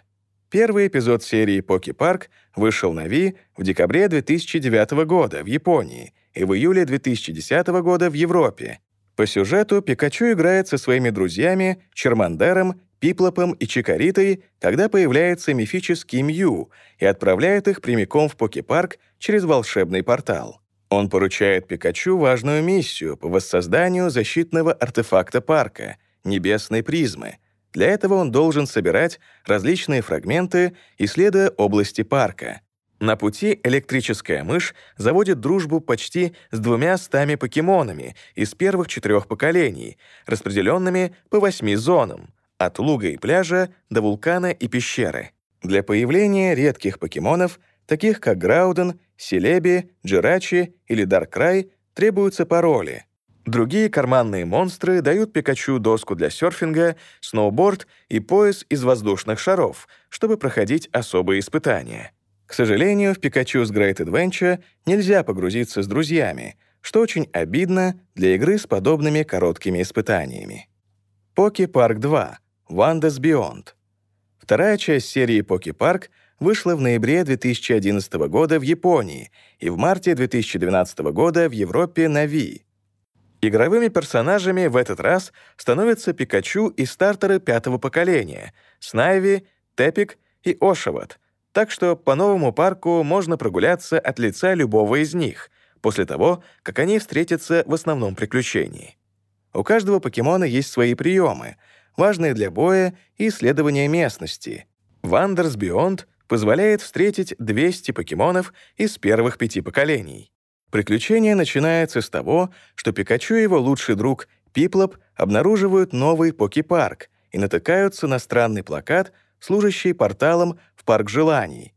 Первый эпизод серии Poke Park вышел на Wii в декабре 2009 года в Японии и в июле 2010 года в Европе. По сюжету Пикачу играет со своими друзьями Чермандером, Пиплопом и Чикаритой, когда появляется мифический Мью и отправляет их прямиком в Покепарк через волшебный портал. Он поручает Пикачу важную миссию по воссозданию защитного артефакта парка — небесной призмы. Для этого он должен собирать различные фрагменты, исследуя области парка. На пути электрическая мышь заводит дружбу почти с двумя стами покемонами из первых четырех поколений, распределенными по восьми зонам, от луга и пляжа до вулкана и пещеры. Для появления редких покемонов, таких как Грауден, Селеби, Джирачи или Даркрай, требуются пароли. Другие карманные монстры дают Пикачу доску для серфинга, сноуборд и пояс из воздушных шаров, чтобы проходить особые испытания. К сожалению, в Pikachu's Great Adventure нельзя погрузиться с друзьями, что очень обидно для игры с подобными короткими испытаниями. Poke Park 2 Wanda's Beyond. Вторая часть серии Poke Park вышла в ноябре 2011 года в Японии и в марте 2012 года в Европе на Wii. Игровыми персонажами в этот раз становятся Пикачу и стартеры пятого поколения — Снайви, Тепик и Ошеват, так что по новому парку можно прогуляться от лица любого из них, после того, как они встретятся в основном приключении. У каждого покемона есть свои приемы, важные для боя и исследования местности. Wonders Beyond позволяет встретить 200 покемонов из первых пяти поколений. Приключение начинается с того, что Пикачу и его лучший друг Пиплоп обнаруживают новый покепарк и натыкаются на странный плакат, служащий порталом в парк желаний.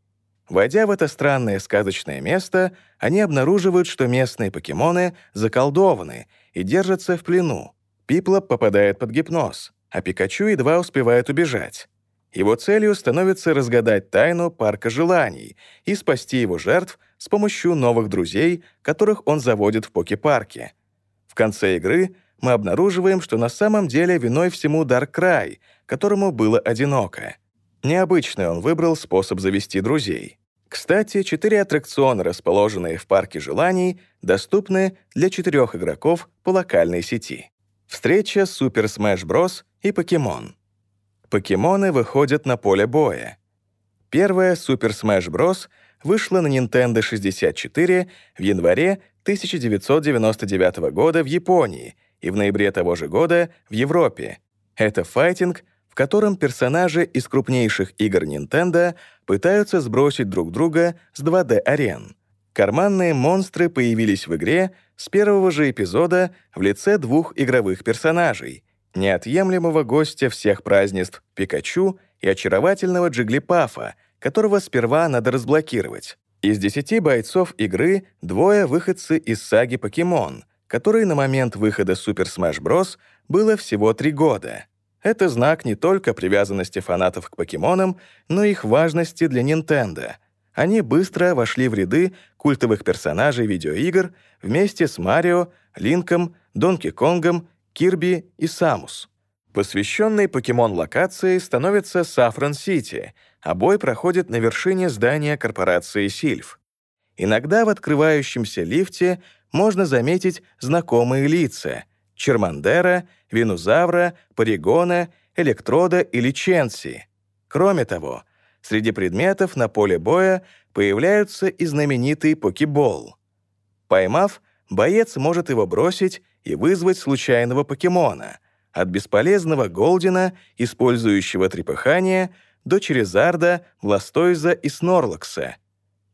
Войдя в это странное сказочное место, они обнаруживают, что местные покемоны заколдованы и держатся в плену. Пиплоп попадает под гипноз, а Пикачу едва успевает убежать. Его целью становится разгадать тайну парка желаний и спасти его жертв с помощью новых друзей, которых он заводит в Поке-парке. В конце игры мы обнаруживаем, что на самом деле виной всему Даркрай, которому было одиноко. Необычный он выбрал способ завести друзей. Кстати, четыре аттракциона, расположенные в парке желаний, доступны для четырех игроков по локальной сети. Встреча Super Smash Bros. и Покемон. Покемоны выходят на поле боя. Первая Super Smash Bros. вышла на Nintendo 64 в январе 1999 года в Японии и в ноябре того же года в Европе. Это файтинг, в котором персонажи из крупнейших игр Nintendo пытаются сбросить друг друга с 2D-арен. Карманные монстры появились в игре с первого же эпизода в лице двух игровых персонажей — неотъемлемого гостя всех празднеств Пикачу и очаровательного Джиглипафа, которого сперва надо разблокировать. Из десяти бойцов игры двое выходцы из саги «Покемон», которой на момент выхода Super Smash Bros. было всего три года — это знак не только привязанности фанатов к покемонам, но и их важности для Nintendo. Они быстро вошли в ряды культовых персонажей видеоигр вместе с Марио, Линком, Донки Конгом, Кирби и Самус. Посвященной покемон-локации становится Сафран-Сити, а бой проходит на вершине здания корпорации Сильф. Иногда в открывающемся лифте можно заметить знакомые лица — Чермандера, Винузавра, Паригона, Электрода или Ченси. Кроме того, среди предметов на поле боя появляются и знаменитый покебол. Поймав, боец может его бросить и вызвать случайного покемона, от бесполезного Голдина, использующего трепыхание, до Черезарда, Властойза и Снорлакса.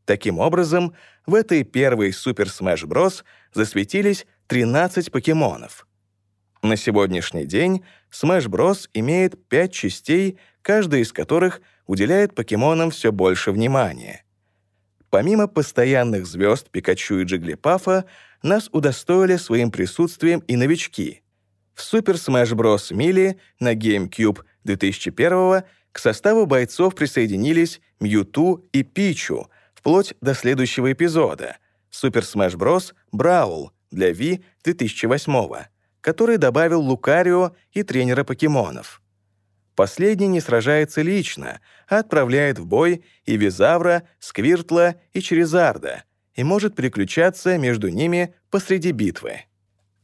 Таким образом, в этой первой Супер Smash Bros. засветились 13 покемонов — на сегодняшний день Smash Bros. имеет пять частей, каждая из которых уделяет покемонам все больше внимания. Помимо постоянных звезд Пикачу и Джиглипафа, нас удостоили своим присутствием и новички. В Super Smash Bros. Melee на GameCube 2001 к составу бойцов присоединились Мьюту и Пичу, вплоть до следующего эпизода — Super Smash Bros. Brawl для Wii 2008 который добавил Лукарио и тренера покемонов. Последний не сражается лично, а отправляет в бой и Визавра, Сквиртла и Черезарда и может переключаться между ними посреди битвы.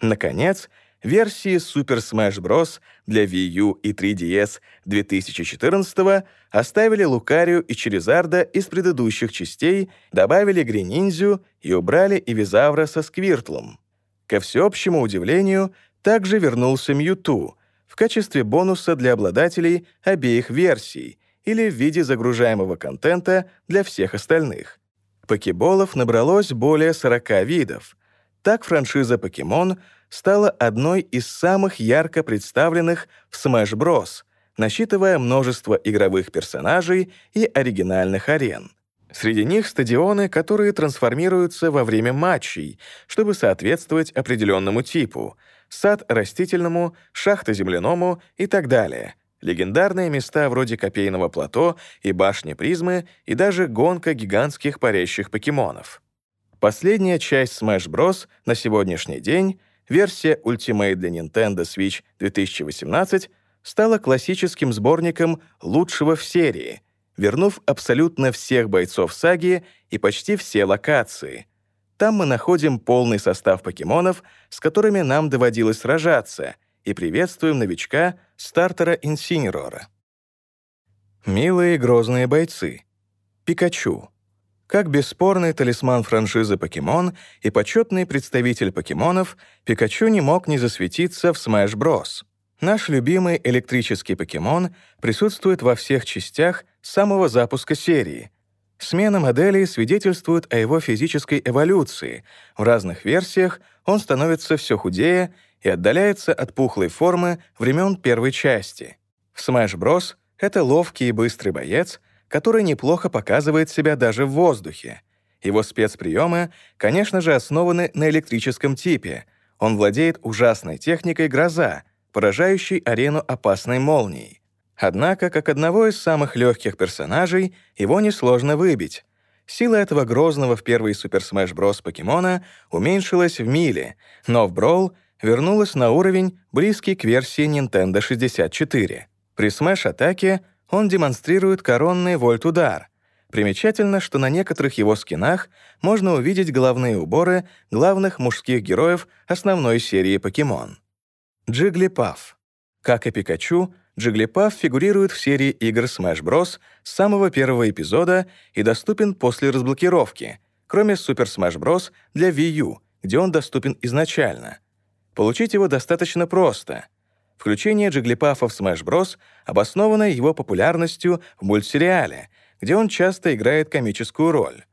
Наконец, версии Super Smash Bros. для Wii U и 3DS 2014 оставили Лукарию и Черезарда из предыдущих частей, добавили Грининзю и убрали Ивизавра со Сквиртлом. Ко всеобщему удивлению, также вернулся Мьюту в качестве бонуса для обладателей обеих версий или в виде загружаемого контента для всех остальных. Покеболов набралось более 40 видов. Так франшиза «Покемон» стала одной из самых ярко представленных в Smash Bros., насчитывая множество игровых персонажей и оригинальных арен. Среди них стадионы, которые трансформируются во время матчей, чтобы соответствовать определенному типу, сад растительному, шахта земляному и так далее. Легендарные места вроде Копейного плато и башни призмы и даже гонка гигантских парящих покемонов. Последняя часть Smash Bros. на сегодняшний день версия Ultimate для Nintendo Switch 2018 стала классическим сборником лучшего в серии, вернув абсолютно всех бойцов саги и почти все локации. Там мы находим полный состав покемонов, с которыми нам доводилось сражаться, и приветствуем новичка стартера Инсинерора. Милые грозные бойцы. Пикачу. Как бесспорный талисман франшизы «Покемон» и почетный представитель покемонов, Пикачу не мог не засветиться в Smash Bros. Наш любимый электрический покемон присутствует во всех частях самого запуска серии. Смена моделей свидетельствует о его физической эволюции. В разных версиях он становится все худее и отдаляется от пухлой формы времен первой части. В Smash Bros. это ловкий и быстрый боец, который неплохо показывает себя даже в воздухе. Его спецприемы, конечно же, основаны на электрическом типе. Он владеет ужасной техникой «Гроза», поражающей арену опасной молнией. Однако, как одного из самых легких персонажей, его несложно выбить. Сила этого грозного в первый Super Smash Bros. покемона уменьшилась в миле, но в Brawl вернулась на уровень, близкий к версии Nintendo 64. При Smash-атаке он демонстрирует коронный вольт-удар. Примечательно, что на некоторых его скинах можно увидеть головные уборы главных мужских героев основной серии покемон. Джиглипаф. Как и Пикачу, Джиглипаф фигурирует в серии игр Smash Bros. с самого первого эпизода и доступен после разблокировки, кроме Super Smash Bros. для Wii U, где он доступен изначально. Получить его достаточно просто — Включение Джиглипафа в Smash Bros. обосновано его популярностью в мультсериале, где он часто играет комическую роль.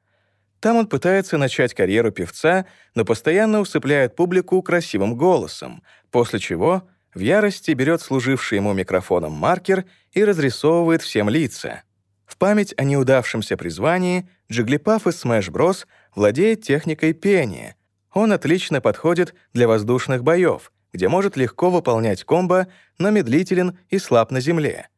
Там он пытается начать карьеру певца, но постоянно усыпляет публику красивым голосом, после чего в ярости берет служивший ему микрофоном маркер и разрисовывает всем лица. В память о неудавшемся призвании Джиглипаф из Smash Bros. владеет техникой пения. Он отлично подходит для воздушных боев, где может легко выполнять комбо, но медлителен и слаб на земле.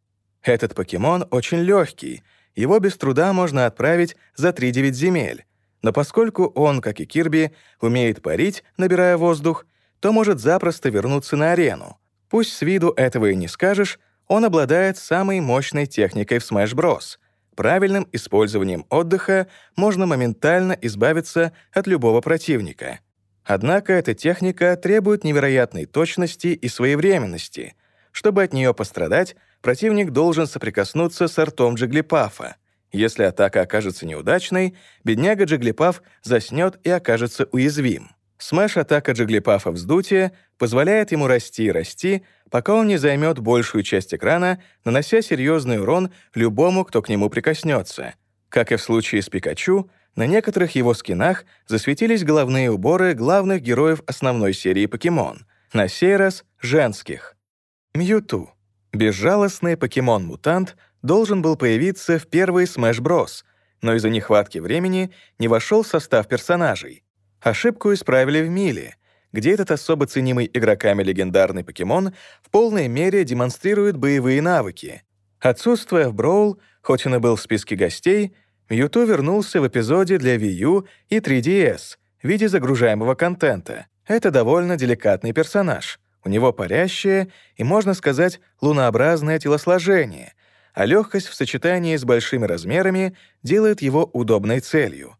Этот покемон очень легкий, его без труда можно отправить за 3-9 земель, но поскольку он, как и Кирби, умеет парить, набирая воздух, то может запросто вернуться на арену. Пусть с виду этого и не скажешь, он обладает самой мощной техникой в Smash Bros. Правильным использованием отдыха можно моментально избавиться от любого противника — Однако эта техника требует невероятной точности и своевременности. Чтобы от нее пострадать, противник должен соприкоснуться с ртом Джиглипафа. Если атака окажется неудачной, бедняга Джиглипаф заснет и окажется уязвим. Смэш-атака Джиглипафа вздутие позволяет ему расти и расти, пока он не займет большую часть экрана, нанося серьезный урон любому, кто к нему прикоснется. Как и в случае с Пикачу, на некоторых его скинах засветились головные уборы главных героев основной серии покемон, на сей раз — женских. Мьюту. Безжалостный покемон-мутант должен был появиться в первой Smash Bros., но из-за нехватки времени не вошел в состав персонажей. Ошибку исправили в Миле, где этот особо ценимый игроками легендарный покемон в полной мере демонстрирует боевые навыки. Отсутствуя в Броул, хоть он и был в списке гостей, Мьюту вернулся в эпизоде для Wii U и 3DS в виде загружаемого контента. Это довольно деликатный персонаж. У него парящее и, можно сказать, лунообразное телосложение, а легкость в сочетании с большими размерами делает его удобной целью.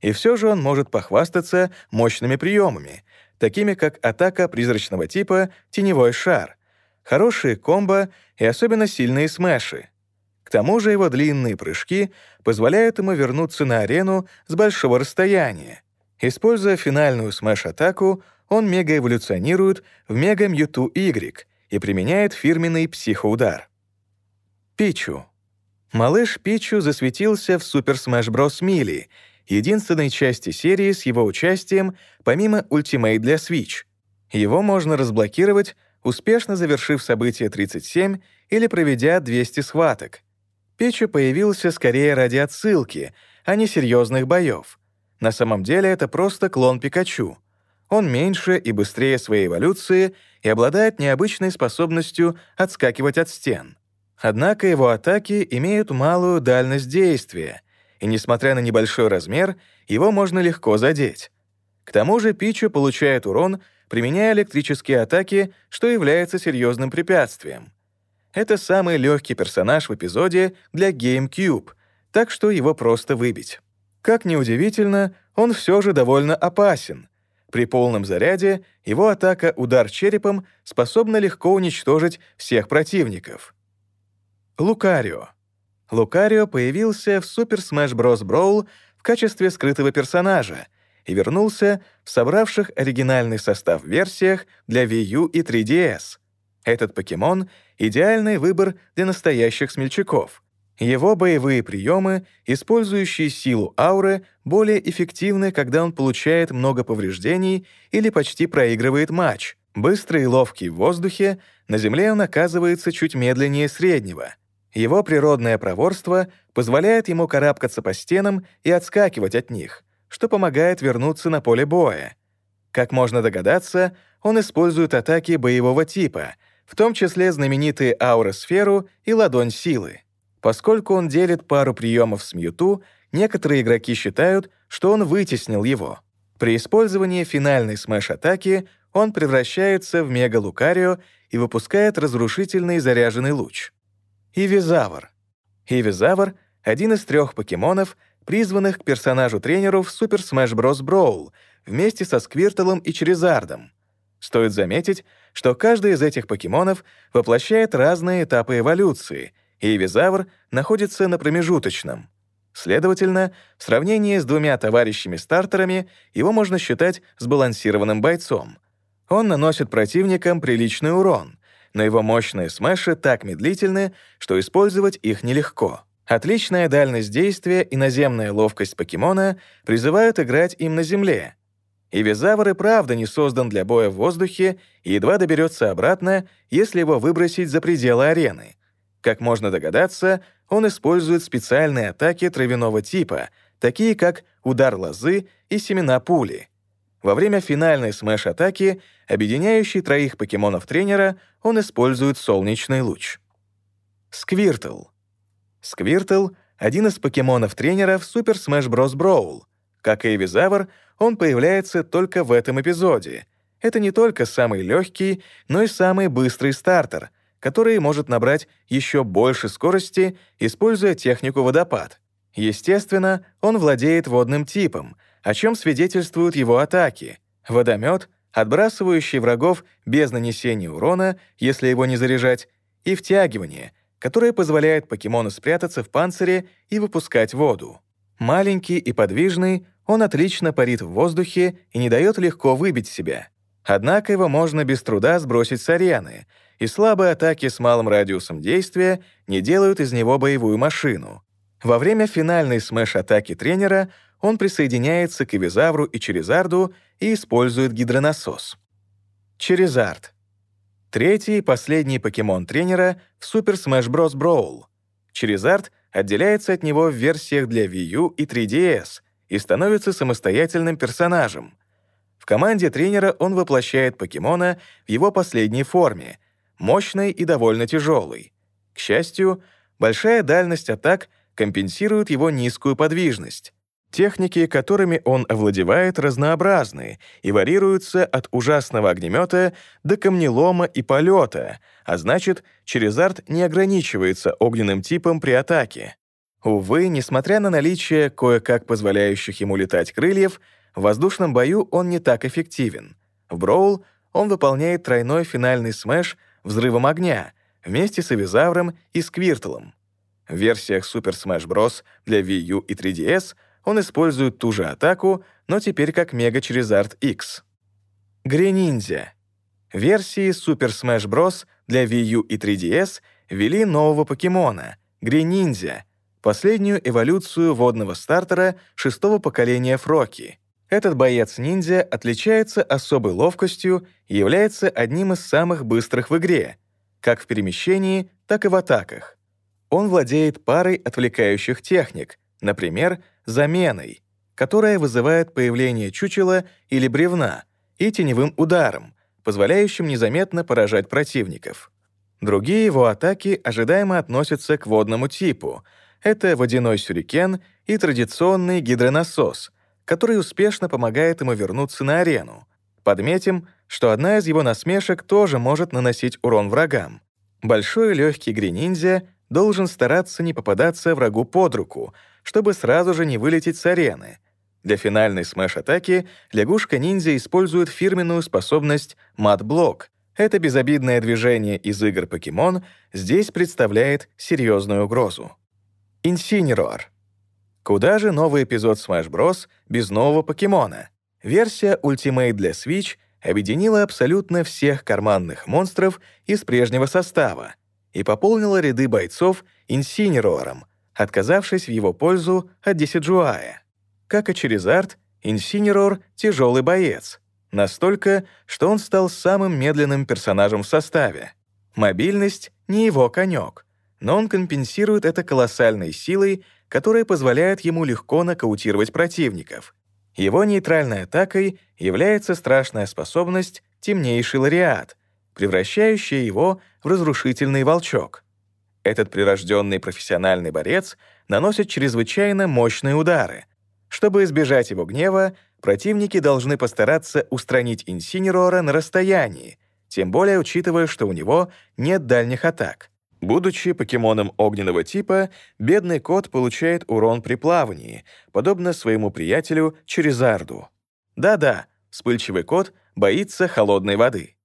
И все же он может похвастаться мощными приемами, такими как атака призрачного типа «Теневой шар», хорошие комбо и особенно сильные смеши. К тому же его длинные прыжки позволяют ему вернуться на арену с большого расстояния. Используя финальную смеш-атаку, он мегаэволюционирует в Мега Мьюту Y и применяет фирменный психоудар. Пичу. Малыш Пичу засветился в Super Smash Bros. Melee, единственной части серии с его участием, помимо Ultimate для Switch. Его можно разблокировать, успешно завершив событие 37 или проведя 200 схваток. Пичу появился скорее ради отсылки, а не серьезных боев. На самом деле это просто клон Пикачу. Он меньше и быстрее своей эволюции и обладает необычной способностью отскакивать от стен. Однако его атаки имеют малую дальность действия, и, несмотря на небольшой размер, его можно легко задеть. К тому же Пичу получает урон, применяя электрические атаки, что является серьезным препятствием. Это самый легкий персонаж в эпизоде для GameCube, так что его просто выбить. Как ни удивительно, он все же довольно опасен. При полном заряде его атака «Удар черепом» способна легко уничтожить всех противников. Лукарио. Лукарио появился в Super Smash Bros. Brawl в качестве скрытого персонажа и вернулся в собравших оригинальный состав версиях для Wii U и 3DS. Этот покемон — идеальный выбор для настоящих смельчаков. Его боевые приемы, использующие силу ауры, более эффективны, когда он получает много повреждений или почти проигрывает матч. Быстрый и ловкий в воздухе, на земле он оказывается чуть медленнее среднего — его природное проворство позволяет ему карабкаться по стенам и отскакивать от них, что помогает вернуться на поле боя. Как можно догадаться, он использует атаки боевого типа, в том числе знаменитые аура-сферу и ладонь силы. Поскольку он делит пару приемов с Мьюту, некоторые игроки считают, что он вытеснил его. При использовании финальной смеш-атаки он превращается в Мега-Лукарио и выпускает разрушительный заряженный луч. Ивизавр. Ивизавр — один из трех покемонов, призванных к персонажу-тренеру в Super Smash Bros. Brawl вместе со Сквиртлом и Черезардом. Стоит заметить, что каждый из этих покемонов воплощает разные этапы эволюции, и Ивизавр находится на промежуточном. Следовательно, в сравнении с двумя товарищами-стартерами его можно считать сбалансированным бойцом. Он наносит противникам приличный урон, но его мощные смеши так медлительны, что использовать их нелегко. Отличная дальность действия и наземная ловкость покемона призывают играть им на земле. И Визавр и правда не создан для боя в воздухе и едва доберется обратно, если его выбросить за пределы арены. Как можно догадаться, он использует специальные атаки травяного типа, такие как удар лозы и семена пули — во время финальной смеш-атаки, объединяющей троих покемонов-тренера, он использует солнечный луч. Сквиртл. Сквиртл — один из покемонов-тренера в Super Smash Bros. Brawl. Как и Эвизавр, он появляется только в этом эпизоде. Это не только самый легкий, но и самый быстрый стартер, который может набрать еще больше скорости, используя технику водопад. Естественно, он владеет водным типом, о чем свидетельствуют его атаки. Водомет, отбрасывающий врагов без нанесения урона, если его не заряжать, и втягивание, которое позволяет покемону спрятаться в панцире и выпускать воду. Маленький и подвижный, он отлично парит в воздухе и не дает легко выбить себя. Однако его можно без труда сбросить с арены, и слабые атаки с малым радиусом действия не делают из него боевую машину. Во время финальной смеш-атаки тренера он присоединяется к Эвизавру и Черезарду и использует гидронасос. Черезард. Третий и последний покемон тренера в Super Smash Bros. Brawl. Черезард отделяется от него в версиях для Wii U и 3DS и становится самостоятельным персонажем. В команде тренера он воплощает покемона в его последней форме, мощной и довольно тяжелой. К счастью, большая дальность атак компенсирует его низкую подвижность. Техники, которыми он овладевает, разнообразны и варьируются от ужасного огнемета до камнелома и полета, а значит, Черезард не ограничивается огненным типом при атаке. Увы, несмотря на наличие кое-как позволяющих ему летать крыльев, в воздушном бою он не так эффективен. В Броул он выполняет тройной финальный смеш взрывом огня вместе с Эвизавром и Сквиртлом. В версиях Super Smash Bros. для Wii U и 3DS он использует ту же атаку, но теперь как Mega Charizard X. Грениндзя. Версии Super Smash Bros. для Wii U и 3DS ввели нового покемона — Грениндзя, последнюю эволюцию водного стартера шестого поколения Фроки. Этот боец-ниндзя отличается особой ловкостью и является одним из самых быстрых в игре, как в перемещении, так и в атаках. Он владеет парой отвлекающих техник, например, заменой, которая вызывает появление чучела или бревна, и теневым ударом, позволяющим незаметно поражать противников. Другие его атаки ожидаемо относятся к водному типу. Это водяной сюрикен и традиционный гидронасос, который успешно помогает ему вернуться на арену. Подметим, что одна из его насмешек тоже может наносить урон врагам. Большой легкий грениндзя должен стараться не попадаться врагу под руку, чтобы сразу же не вылететь с арены. Для финальной смеш-атаки лягушка-ниндзя использует фирменную способность «Мат-блок». Это безобидное движение из игр «Покемон» здесь представляет серьезную угрозу. Incineroar. Куда же новый эпизод Smash Bros. без нового покемона? Версия Ultimate для Switch объединила абсолютно всех карманных монстров из прежнего состава — и пополнила ряды бойцов Инсинеруаром, отказавшись в его пользу от Десидуая. Как и Чаризард, Incineroar — тяжелый боец, настолько, что он стал самым медленным персонажем в составе. Мобильность — не его конек, но он компенсирует это колоссальной силой, которая позволяет ему легко нокаутировать противников. Его нейтральной атакой является страшная способность «Темнейший лариат», превращающая его в разрушительный волчок. Этот прирожденный профессиональный борец наносит чрезвычайно мощные удары. Чтобы избежать его гнева, противники должны постараться устранить Инсинерора на расстоянии, тем более учитывая, что у него нет дальних атак. Будучи покемоном огненного типа, бедный кот получает урон при плавании, подобно своему приятелю Черезарду. Да-да, вспыльчивый кот боится холодной воды.